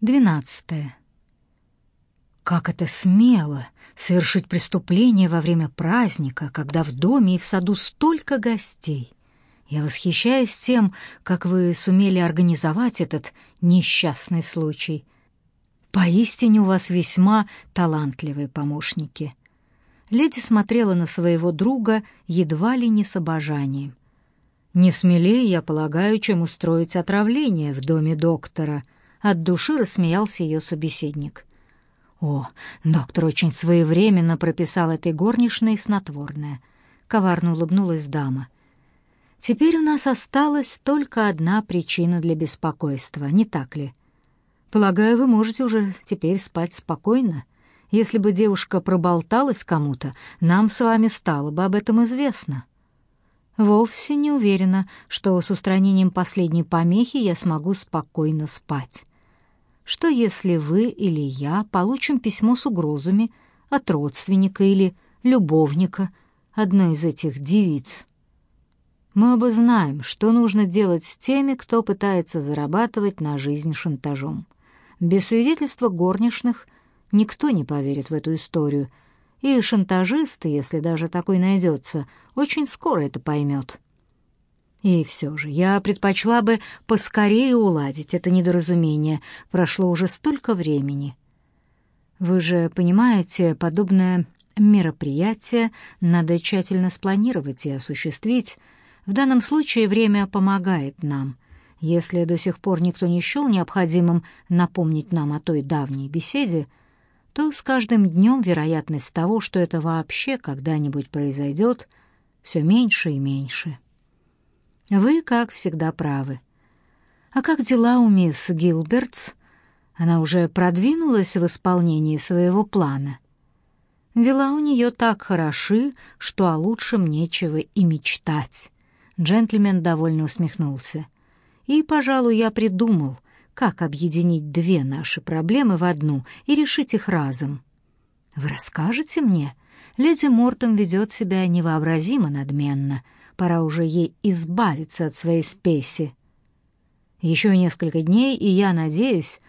Двенадцатое. Как это смело совершить преступление во время праздника, когда в доме и в саду столько гостей. Я восхищаюсь тем, как вы сумели организовать этот несчастный случай. Поистине у вас весьма талантливые помощники. Леди смотрела на своего друга едва ли не с обожанием. Не смелее, я полагаю, чем устроить отравление в доме доктора — от души рассмеялся ее собеседник. О, доктор очень своевременно прописал этой горничной снотворное. Коварно улыбнулась дама. Теперь у нас осталась только одна причина для беспокойства, не так ли? Полагаю, вы можете уже теперь спать спокойно. Если бы девушка проболталась кому-то, нам с вами стало бы об этом известно. Вовсе не уверена, что с устранением последней помехи я смогу спокойно спать. Что если вы или я получим письмо с угрозами от родственника или любовника одной из этих девиц? Мы оба знаем, что нужно делать с теми, кто пытается зарабатывать на жизнь шантажом. Без свидетельства горничных никто не поверит в эту историю, и шантажисты, если даже такой найдется, очень скоро это поймет. И все же я предпочла бы поскорее уладить это недоразумение. Прошло уже столько времени. Вы же понимаете, подобное мероприятие надо тщательно спланировать и осуществить. В данном случае время помогает нам. Если до сих пор никто не счел необходимым напомнить нам о той давней беседе, то с каждым днем вероятность того, что это вообще когда-нибудь произойдет, все меньше и меньше. Вы, как всегда, правы. А как дела у мисс Гилбертс? Она уже продвинулась в исполнении своего плана. Дела у нее так хороши, что о лучшем нечего и мечтать. Джентльмен довольно усмехнулся. И, пожалуй, я придумал, как объединить две наши проблемы в одну и решить их разом. Вы расскажете мне? Леди Мортом ведет себя невообразимо надменно — Пора уже ей избавиться от своей спеси. Еще несколько дней, и я надеюсь,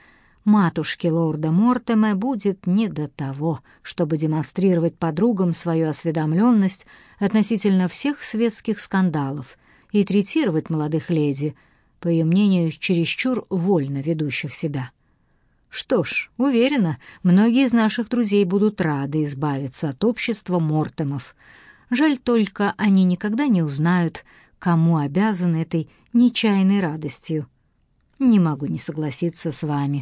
матушке лорда Мортема будет не до того, чтобы демонстрировать подругам свою осведомленность относительно всех светских скандалов и третировать молодых леди, по ее мнению, чересчур вольно ведущих себя. Что ж, уверена, многие из наших друзей будут рады избавиться от общества Мортемов — Жаль только, они никогда не узнают, кому обязаны этой нечаянной радостью. Не могу не согласиться с вами.